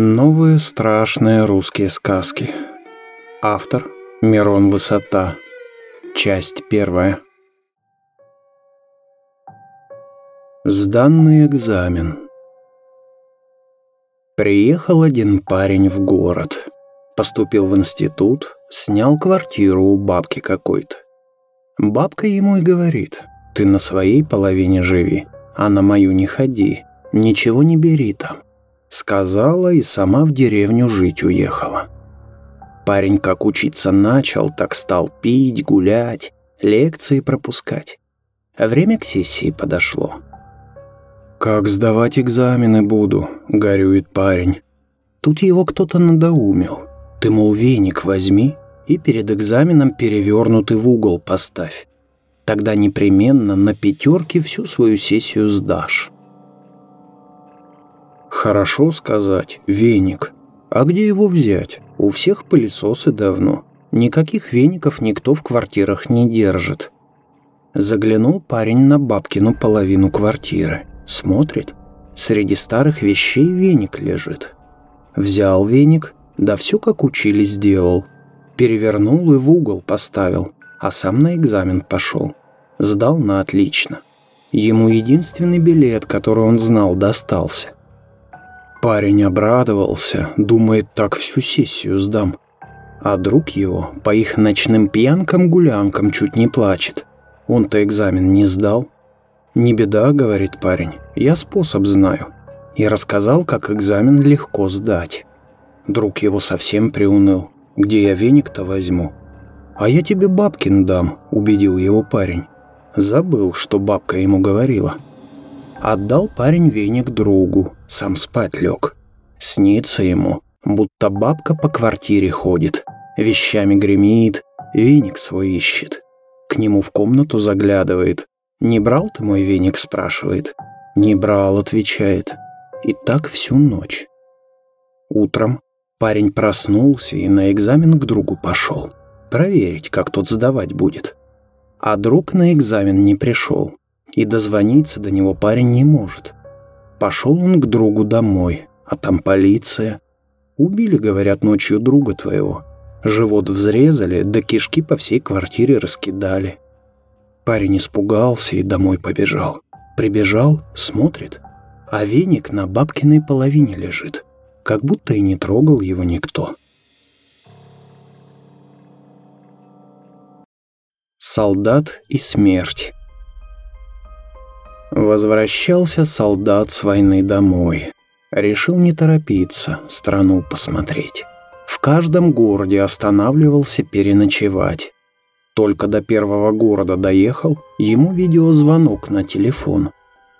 Новые страшные русские сказки. Автор Мирон Высота. Часть первая. Сданный экзамен. Приехал один парень в город. Поступил в институт, снял квартиру у бабки какой-то. Бабка ему и говорит, ты на своей половине живи, а на мою не ходи, ничего не бери там. Сказала и сама в деревню жить уехала. Парень как учиться начал, так стал пить, гулять, лекции пропускать. А время к сессии подошло. «Как сдавать экзамены буду?» — горюет парень. Тут его кто-то надоумил. Ты, мол, веник возьми и перед экзаменом перевернутый в угол поставь. Тогда непременно на пятерке всю свою сессию сдашь. Хорошо сказать, веник. А где его взять? У всех пылесосы давно. Никаких веников никто в квартирах не держит. Заглянул парень на бабкину половину квартиры. Смотрит. Среди старых вещей веник лежит. Взял веник, да все как учили сделал. Перевернул и в угол поставил, а сам на экзамен пошел. Сдал на отлично. Ему единственный билет, который он знал, достался. Парень обрадовался, думает, так всю сессию сдам. А друг его по их ночным пьянкам-гулянкам чуть не плачет. Он-то экзамен не сдал. «Не беда», — говорит парень, — «я способ знаю». И рассказал, как экзамен легко сдать. Друг его совсем приуныл. «Где я веник-то возьму?» «А я тебе бабкин дам», — убедил его парень. Забыл, что бабка ему говорила. Отдал парень веник другу, сам спать лег. Снится ему, будто бабка по квартире ходит, вещами гремит, веник свой ищет. К нему в комнату заглядывает. «Не брал ты мой веник?» – спрашивает. «Не брал», – отвечает. И так всю ночь. Утром парень проснулся и на экзамен к другу пошел. Проверить, как тот сдавать будет. А друг на экзамен не пришел и дозвониться до него парень не может. Пошел он к другу домой, а там полиция. Убили, говорят, ночью друга твоего. Живот взрезали, да кишки по всей квартире раскидали. Парень испугался и домой побежал. Прибежал, смотрит, а веник на бабкиной половине лежит, как будто и не трогал его никто. Солдат и смерть Возвращался солдат с войны домой. Решил не торопиться, страну посмотреть. В каждом городе останавливался переночевать. Только до первого города доехал, ему видеозвонок на телефон.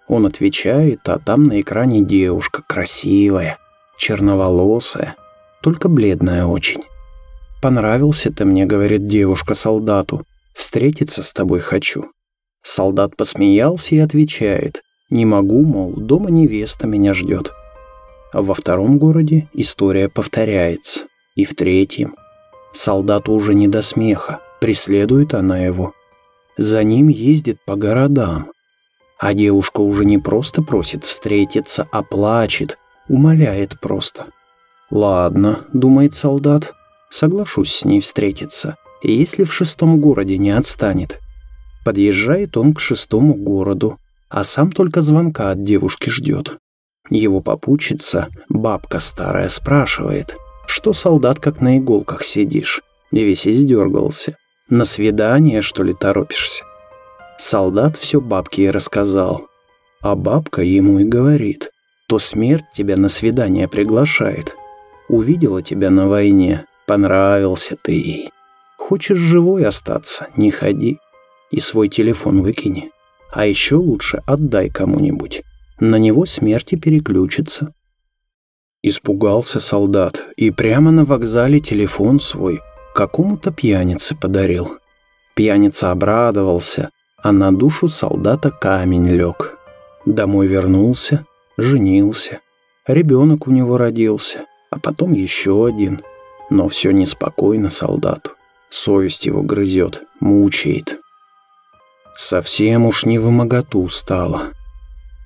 Он отвечает, а там на экране девушка красивая, черноволосая, только бледная очень. «Понравился ты мне», — говорит девушка солдату, — «встретиться с тобой хочу». Солдат посмеялся и отвечает, «Не могу, мол, дома невеста меня ждет». Во втором городе история повторяется. И в третьем. Солдату уже не до смеха, преследует она его. За ним ездит по городам. А девушка уже не просто просит встретиться, а плачет, умоляет просто. «Ладно», — думает солдат, — «соглашусь с ней встретиться, если в шестом городе не отстанет». Подъезжает он к шестому городу, а сам только звонка от девушки ждет. Его попутчица, бабка старая, спрашивает, что солдат как на иголках сидишь, и весь издергался. На свидание, что ли, торопишься? Солдат все бабке и рассказал. А бабка ему и говорит, то смерть тебя на свидание приглашает. Увидела тебя на войне, понравился ты ей. Хочешь живой остаться, не ходи и свой телефон выкини. А еще лучше отдай кому-нибудь. На него смерти переключится. Испугался солдат и прямо на вокзале телефон свой какому-то пьянице подарил. Пьяница обрадовался, а на душу солдата камень лег. Домой вернулся, женился. Ребенок у него родился, а потом еще один. Но все неспокойно солдату. Совесть его грызет, мучает. Совсем уж не в моготу стало.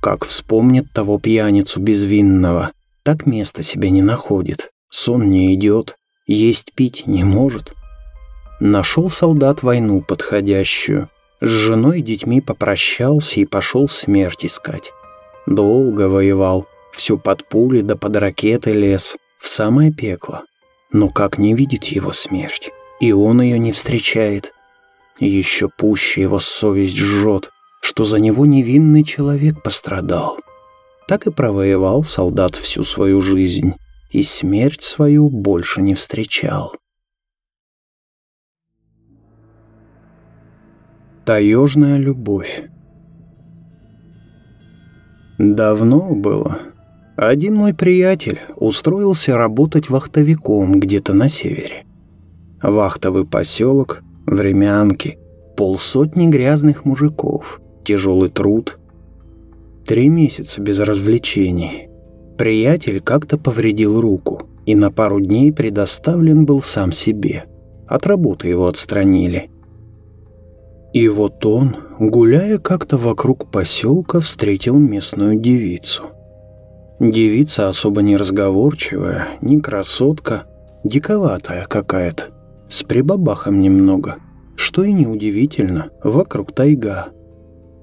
Как вспомнит того пьяницу безвинного, Так места себе не находит, сон не идет, есть пить не может. Нашел солдат войну подходящую, с женой и детьми попрощался и пошел смерть искать. Долго воевал, все под пули да под ракеты лез, в самое пекло. Но как не видит его смерть, и он ее не встречает. Еще пуще его совесть жжет, что за него невинный человек пострадал. Так и провоевал солдат всю свою жизнь, и смерть свою больше не встречал. Таежная любовь Давно было. Один мой приятель устроился работать вахтовиком где-то на севере. Вахтовый поселок, времянки, полсотни грязных мужиков, тяжелый труд. Три месяца без развлечений. Приятель как-то повредил руку и на пару дней предоставлен был сам себе. От работы его отстранили. И вот он, гуляя как-то вокруг поселка, встретил местную девицу. Девица особо не разговорчивая, не красотка, диковатая какая-то, с прибабахом немного, что и неудивительно, вокруг тайга.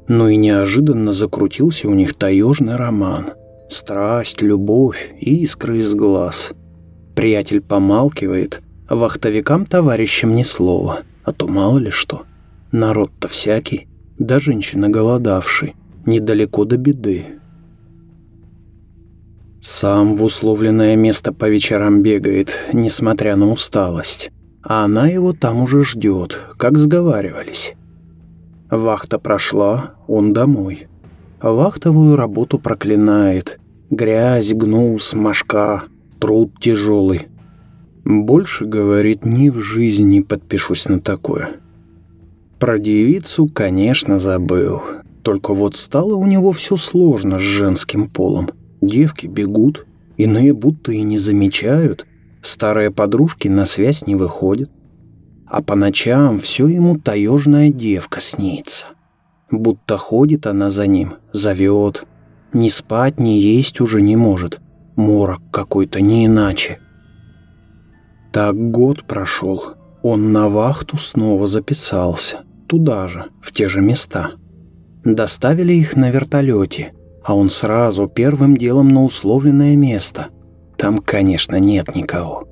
Но и неожиданно закрутился у них таежный роман. Страсть, любовь и искры из глаз. Приятель помалкивает, а вахтовикам товарищам ни слова, а то мало ли что. Народ-то всякий, да женщина голодавший, недалеко до беды. Сам в условленное место по вечерам бегает, несмотря на усталость. А она его там уже ждет, как сговаривались. Вахта прошла, он домой. Вахтовую работу проклинает. Грязь, гнус, мошка, труд тяжелый. Больше, говорит, ни в жизни не подпишусь на такое. Про девицу, конечно, забыл. Только вот стало у него все сложно с женским полом. Девки бегут, иные будто и не замечают. Старые подружки на связь не выходят. А по ночам все ему таежная девка снится. Будто ходит она за ним, зовет. Ни спать, ни есть уже не может. Морок какой-то, не иначе. Так год прошел. Он на вахту снова записался туда же, в те же места. Доставили их на вертолете, а он сразу первым делом на условленное место. Там, конечно, нет никого.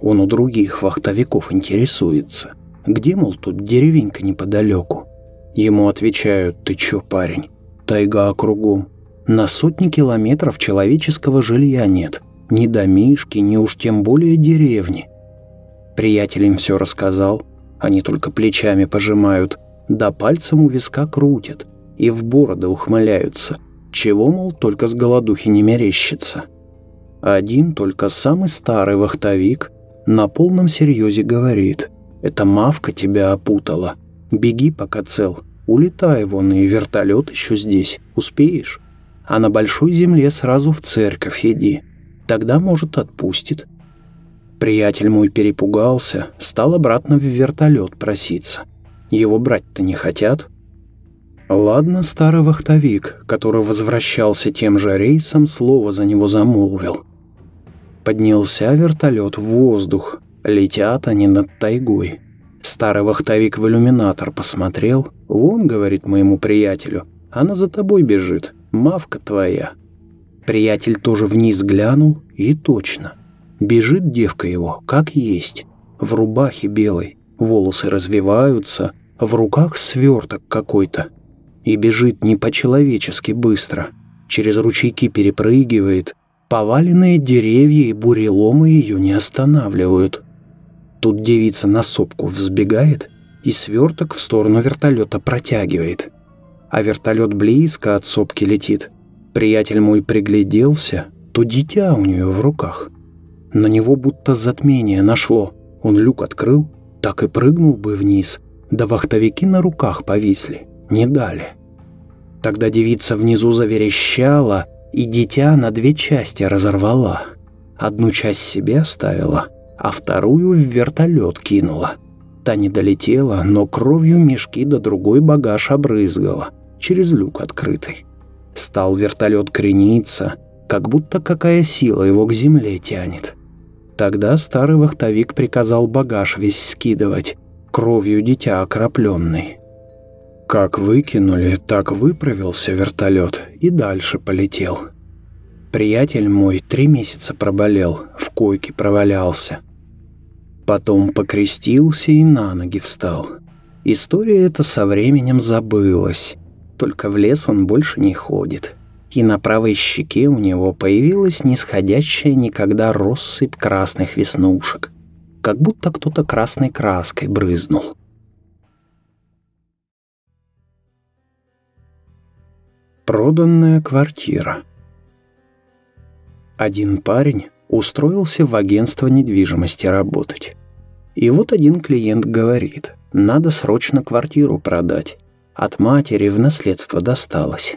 Он у других вахтовиков интересуется. Где, мол, тут деревенька неподалеку? Ему отвечают, ты чё, парень? Тайга кругом. На сотни километров человеческого жилья нет. Ни домишки, ни уж тем более деревни. Приятель им все рассказал, они только плечами пожимают, да пальцем у виска крутят и в бороды ухмыляются, чего, мол, только с голодухи не мерещится. Один только самый старый вахтовик на полном серьезе говорит, «Это мавка тебя опутала. Беги, пока цел. Улетай вон, и вертолет еще здесь. Успеешь? А на большой земле сразу в церковь иди. Тогда, может, отпустит». Приятель мой перепугался, стал обратно в вертолет проситься. Его брать-то не хотят. Ладно, старый вахтовик, который возвращался тем же рейсом, слово за него замолвил. Поднялся вертолет в воздух, летят они над тайгой. Старый вахтовик в иллюминатор посмотрел. «Вон, — говорит моему приятелю, — она за тобой бежит, мавка твоя». Приятель тоже вниз глянул, и точно — Бежит девка его, как есть, в рубахе белой, волосы развиваются, в руках сверток какой-то. И бежит не по-человечески быстро, через ручейки перепрыгивает, поваленные деревья и буреломы ее не останавливают. Тут девица на сопку взбегает и сверток в сторону вертолета протягивает. А вертолет близко от сопки летит. Приятель мой пригляделся, то дитя у нее в руках. На него будто затмение нашло. Он люк открыл, так и прыгнул бы вниз. Да вахтовики на руках повисли. Не дали. Тогда девица внизу заверещала, и дитя на две части разорвала. Одну часть себе оставила, а вторую в вертолет кинула. Та не долетела, но кровью мешки да другой багаж обрызгала через люк открытый. Стал вертолет крениться, как будто какая сила его к земле тянет. Тогда старый вахтовик приказал багаж весь скидывать, кровью дитя окропленный. Как выкинули, так выправился вертолет и дальше полетел. Приятель мой три месяца проболел, в койке провалялся. Потом покрестился и на ноги встал. История эта со временем забылась, только в лес он больше не ходит. И на правой щеке у него появилась нисходящая никогда россыпь красных веснушек, как будто кто-то красной краской брызнул. Проданная квартира. Один парень устроился в агентство недвижимости работать. И вот один клиент говорит, надо срочно квартиру продать. От матери в наследство досталось.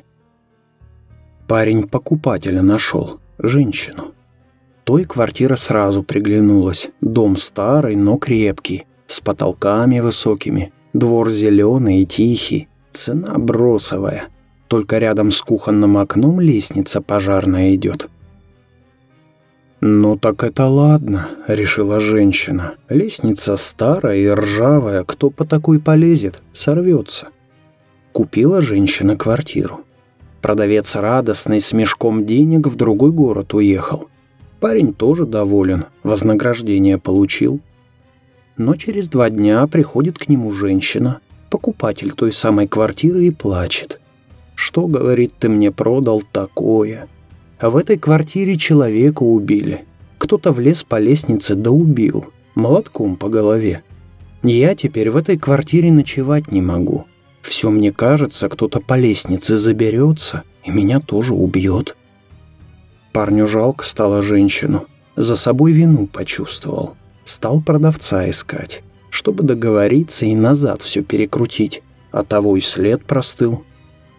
Парень покупателя нашел, женщину. Той квартира сразу приглянулась. Дом старый, но крепкий, с потолками высокими, двор зеленый и тихий, цена бросовая – только рядом с кухонным окном лестница пожарная идет. «Ну так это ладно», — решила женщина. «Лестница старая и ржавая, кто по такой полезет, сорвется». Купила женщина квартиру. Продавец радостный с мешком денег в другой город уехал. Парень тоже доволен, вознаграждение получил. Но через два дня приходит к нему женщина, покупатель той самой квартиры и плачет. Что, говорит, ты мне продал такое? А в этой квартире человека убили. Кто-то влез по лестнице да убил. Молотком по голове. Я теперь в этой квартире ночевать не могу. Все мне кажется, кто-то по лестнице заберется и меня тоже убьет. Парню жалко стало женщину. За собой вину почувствовал. Стал продавца искать, чтобы договориться и назад все перекрутить. А того и след простыл.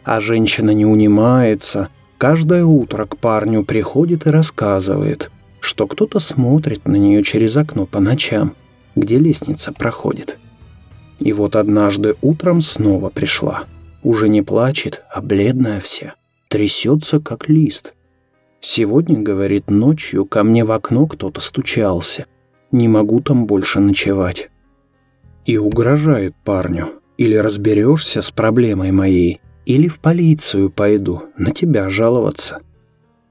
А женщина не унимается. Каждое утро к парню приходит и рассказывает, что кто-то смотрит на нее через окно по ночам, где лестница проходит. И вот однажды утром снова пришла. Уже не плачет, а бледная вся. Трясется, как лист. Сегодня, говорит, ночью ко мне в окно кто-то стучался. Не могу там больше ночевать. И угрожает парню. Или разберешься с проблемой моей, или в полицию пойду, на тебя жаловаться.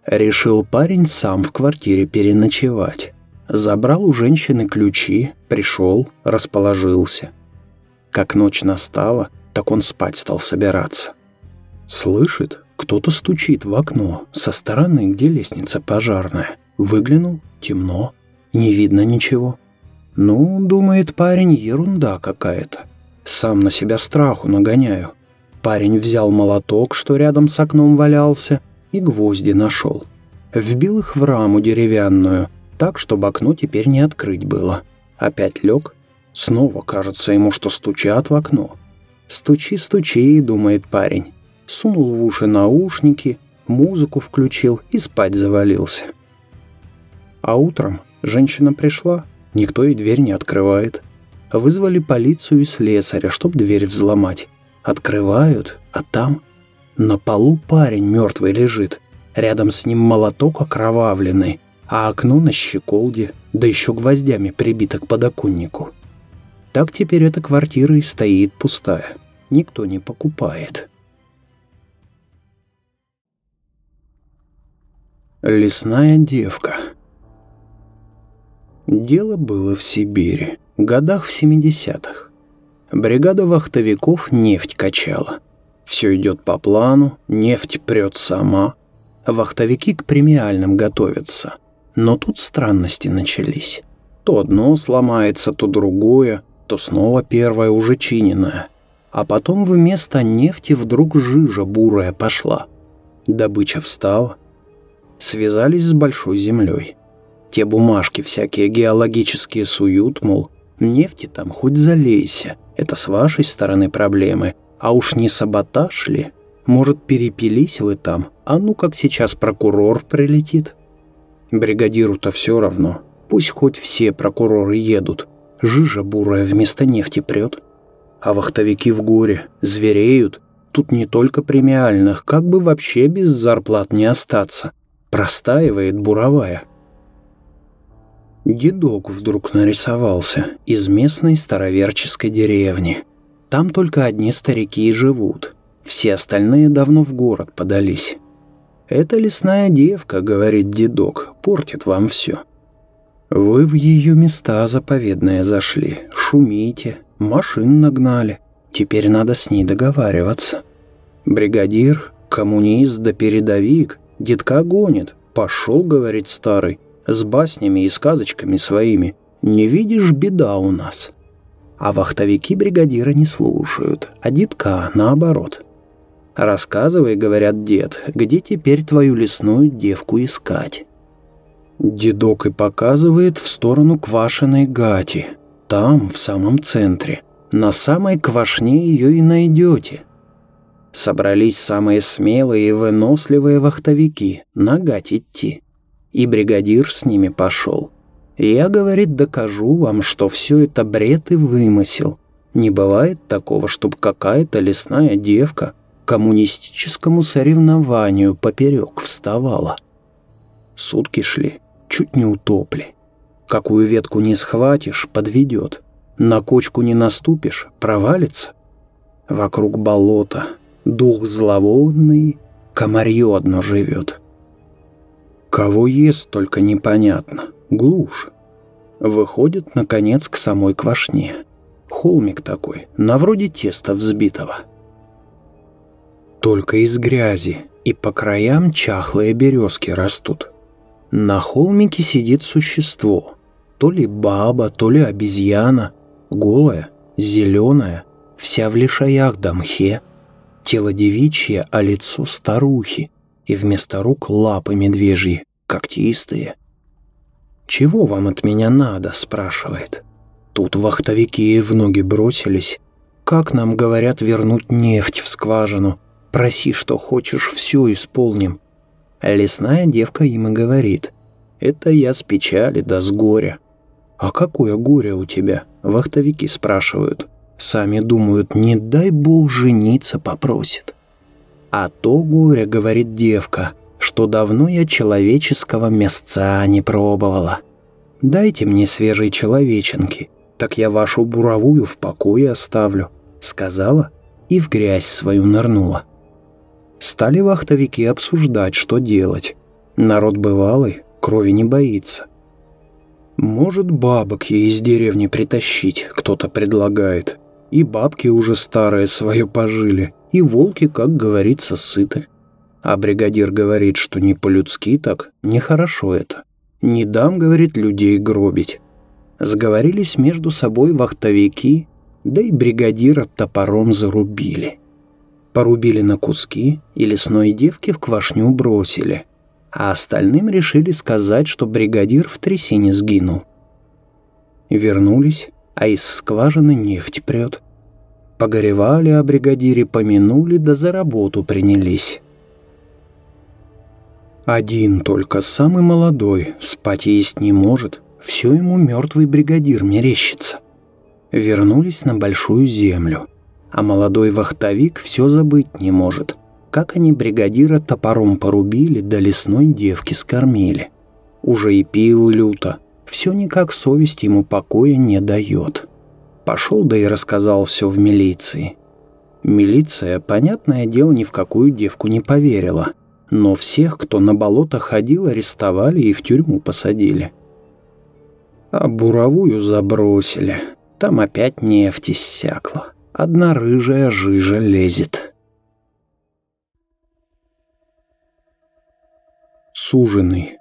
Решил парень сам в квартире переночевать. Забрал у женщины ключи, пришел, расположился. Как ночь настала, так он спать стал собираться. Слышит, кто-то стучит в окно со стороны, где лестница пожарная. Выглянул, темно, не видно ничего. Ну, думает парень, ерунда какая-то. Сам на себя страху нагоняю. Парень взял молоток, что рядом с окном валялся, и гвозди нашел. Вбил их в раму деревянную, так, чтобы окно теперь не открыть было. Опять лег. Снова кажется ему, что стучат в окно. «Стучи, стучи», — думает парень. Сунул в уши наушники, музыку включил и спать завалился. А утром женщина пришла, никто ей дверь не открывает. Вызвали полицию и слесаря, чтоб дверь взломать. Открывают, а там на полу парень мертвый лежит. Рядом с ним молоток окровавленный, а окно на щеколде, да еще гвоздями прибито к подоконнику. Так теперь эта квартира и стоит пустая. Никто не покупает. Лесная девка. Дело было в Сибири, годах в 70-х. Бригада вахтовиков нефть качала. Все идет по плану, нефть прет сама. Вахтовики к премиальным готовятся. Но тут странности начались. То одно сломается, то другое, то снова первое уже чиненное. А потом вместо нефти вдруг жижа бурая пошла. Добыча встала. Связались с большой землей. Те бумажки всякие геологические суют, мол, нефти там хоть залейся – это с вашей стороны проблемы. А уж не саботаж ли? Может, перепились вы там? А ну как сейчас прокурор прилетит? Бригадиру-то все равно. Пусть хоть все прокуроры едут. Жижа бурая вместо нефти прет. А вахтовики в горе, звереют. Тут не только премиальных, как бы вообще без зарплат не остаться. простаивает буровая. Дедок вдруг нарисовался из местной староверческой деревни. Там только одни старики и живут. Все остальные давно в город подались. «Это лесная девка», — говорит дедок, — «портит вам все». Вы в ее места заповедные зашли, шумите, машин нагнали. Теперь надо с ней договариваться. Бригадир, коммунист да передовик, детка гонит. Пошел, говорит старый, с баснями и сказочками своими. Не видишь, беда у нас. А вахтовики бригадира не слушают, а детка наоборот. Рассказывай, говорят дед, где теперь твою лесную девку искать. Дедок и показывает в сторону квашеной гати. Там, в самом центре. На самой квашне ее и найдете. Собрались самые смелые и выносливые вахтовики на гать идти. И бригадир с ними пошел. Я, говорит, докажу вам, что все это бред и вымысел. Не бывает такого, чтобы какая-то лесная девка коммунистическому соревнованию поперек вставала. Сутки шли чуть не утопли. Какую ветку не схватишь, подведет. На кочку не наступишь, провалится. Вокруг болота, дух зловонный, комарье одно живет. Кого ест, только непонятно. Глушь. Выходит, наконец, к самой квашне. Холмик такой, на вроде теста взбитого. Только из грязи, и по краям чахлые березки растут. На холмике сидит существо. То ли баба, то ли обезьяна. Голая, зеленая, вся в лишаях да мхе. Тело девичье, а лицо старухи. И вместо рук лапы медвежьи, когтистые. «Чего вам от меня надо?» – спрашивает. Тут вахтовики в ноги бросились. «Как нам, говорят, вернуть нефть в скважину? Проси, что хочешь, все исполним. Лесная девка им и говорит. «Это я с печали да с горя». «А какое горе у тебя?» Вахтовики спрашивают. Сами думают, не дай бог жениться попросит. А то горе, говорит девка, что давно я человеческого мясца не пробовала. Дайте мне свежей человеченки, так я вашу буровую в покое оставлю, сказала и в грязь свою нырнула. Стали вахтовики обсуждать, что делать. Народ бывалый, крови не боится. Может, бабок ей из деревни притащить, кто-то предлагает. И бабки уже старые свое пожили, и волки, как говорится, сыты. А бригадир говорит, что не по-людски так, нехорошо это. Не дам, говорит, людей гробить. Сговорились между собой вахтовики, да и бригадира топором зарубили порубили на куски и лесной девки в квашню бросили, а остальным решили сказать, что бригадир в трясине сгинул. Вернулись, а из скважины нефть прет. Погоревали о бригадире, помянули, да за работу принялись. Один только, самый молодой, спать есть не может, все ему мертвый бригадир мерещится. Вернулись на большую землю – а молодой вахтовик все забыть не может. Как они бригадира топором порубили, да лесной девки скормили. Уже и пил люто, все никак совесть ему покоя не дает. Пошел да и рассказал все в милиции. Милиция, понятное дело, ни в какую девку не поверила. Но всех, кто на болото ходил, арестовали и в тюрьму посадили. А буровую забросили. Там опять нефть иссякла одна рыжая жижа лезет. Суженый.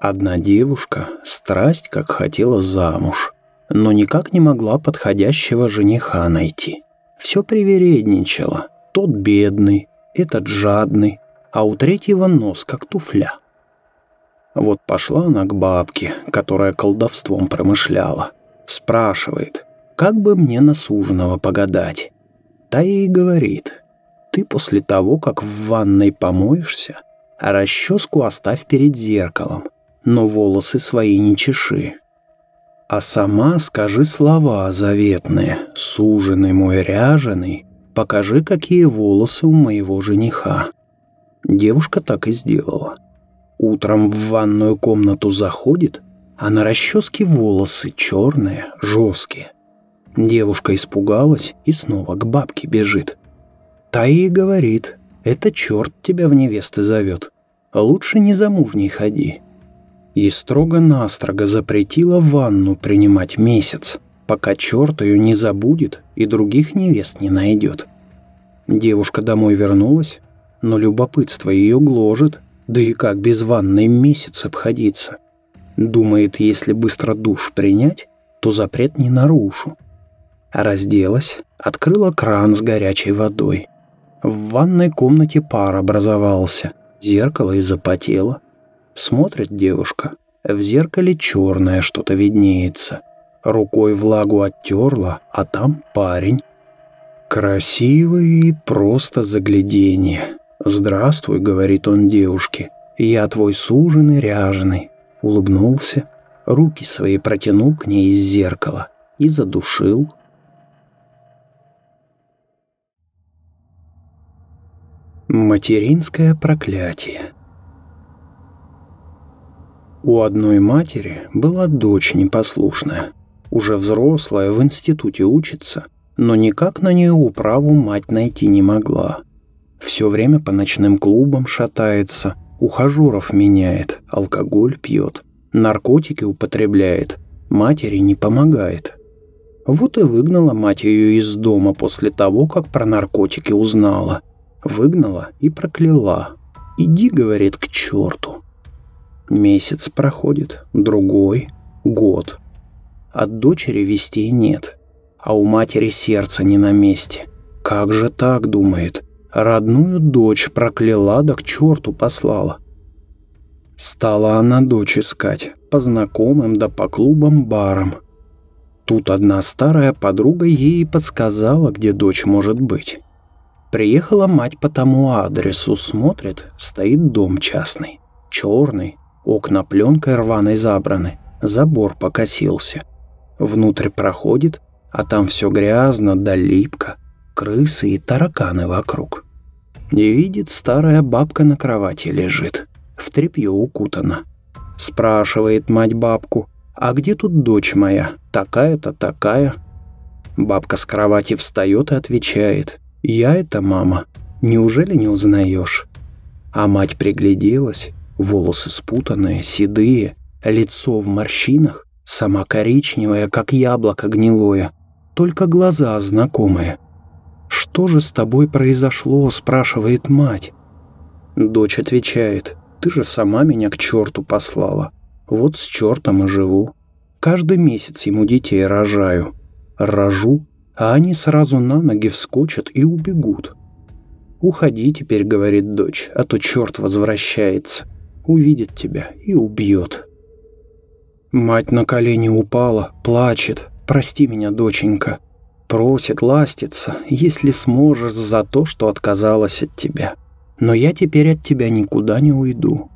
Одна девушка страсть как хотела замуж, но никак не могла подходящего жениха найти. Все привередничала. Тот бедный, этот жадный, а у третьего нос как туфля. Вот пошла она к бабке, которая колдовством промышляла. Спрашивает, как бы мне на суженого погадать. Та ей говорит, ты после того, как в ванной помоешься, расческу оставь перед зеркалом, но волосы свои не чеши. А сама скажи слова заветные, суженый мой ряженый, покажи, какие волосы у моего жениха. Девушка так и сделала. Утром в ванную комнату заходит, а на расческе волосы черные, жесткие. Девушка испугалась и снова к бабке бежит. Та ей говорит, это черт тебя в невесты зовет, лучше не замужней ходи. И строго-настрого запретила ванну принимать месяц, пока черт ее не забудет и других невест не найдет. Девушка домой вернулась, но любопытство ее гложет, да и как без ванной месяц обходиться. Думает, если быстро душ принять, то запрет не нарушу. Разделась, открыла кран с горячей водой. В ванной комнате пар образовался, зеркало и запотело. Смотрит девушка, в зеркале черное что-то виднеется. Рукой влагу оттерла, а там парень. Красивый и просто загляденье. «Здравствуй», — говорит он девушке, — «я твой суженый ряженый». Улыбнулся, руки свои протянул к ней из зеркала и задушил. Материнское проклятие У одной матери была дочь непослушная, уже взрослая, в институте учится, но никак на нее управу мать найти не могла. Все время по ночным клубам шатается, ухажеров меняет, алкоголь пьет, наркотики употребляет, матери не помогает. Вот и выгнала мать ее из дома после того, как про наркотики узнала. Выгнала и прокляла. «Иди, — говорит, — к черту». Месяц проходит, другой, год. От дочери вестей нет, а у матери сердце не на месте. Как же так, думает, Родную дочь прокляла да к черту послала. Стала она дочь искать, по знакомым да по клубам-барам. Тут одна старая подруга ей подсказала, где дочь может быть. Приехала мать по тому адресу, смотрит, стоит дом частный, черный, окна пленкой рваной забраны, забор покосился. Внутрь проходит, а там все грязно да липко, крысы и тараканы вокруг. И видит, старая бабка на кровати лежит, в тряпье укутана. Спрашивает мать бабку, «А где тут дочь моя? Такая-то, такая?» Бабка с кровати встает и отвечает, «Я это мама, неужели не узнаешь?» А мать пригляделась, волосы спутанные, седые, лицо в морщинах, сама коричневая, как яблоко гнилое, только глаза знакомые – «Что же с тобой произошло?» – спрашивает мать. Дочь отвечает, «Ты же сама меня к черту послала. Вот с чертом и живу. Каждый месяц ему детей рожаю. Рожу, а они сразу на ноги вскочат и убегут. «Уходи теперь», — говорит дочь, — «а то черт возвращается. Увидит тебя и убьет». Мать на колени упала, плачет. «Прости меня, доченька. Просит, ластится, если сможешь, за то, что отказалась от тебя. Но я теперь от тебя никуда не уйду.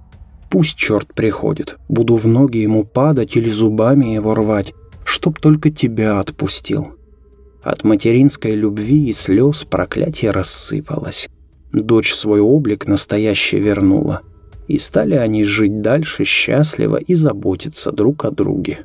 Пусть черт приходит, буду в ноги ему падать или зубами его рвать, чтоб только тебя отпустил. От материнской любви и слез проклятие рассыпалось. Дочь свой облик настоящий вернула. И стали они жить дальше счастливо и заботиться друг о друге.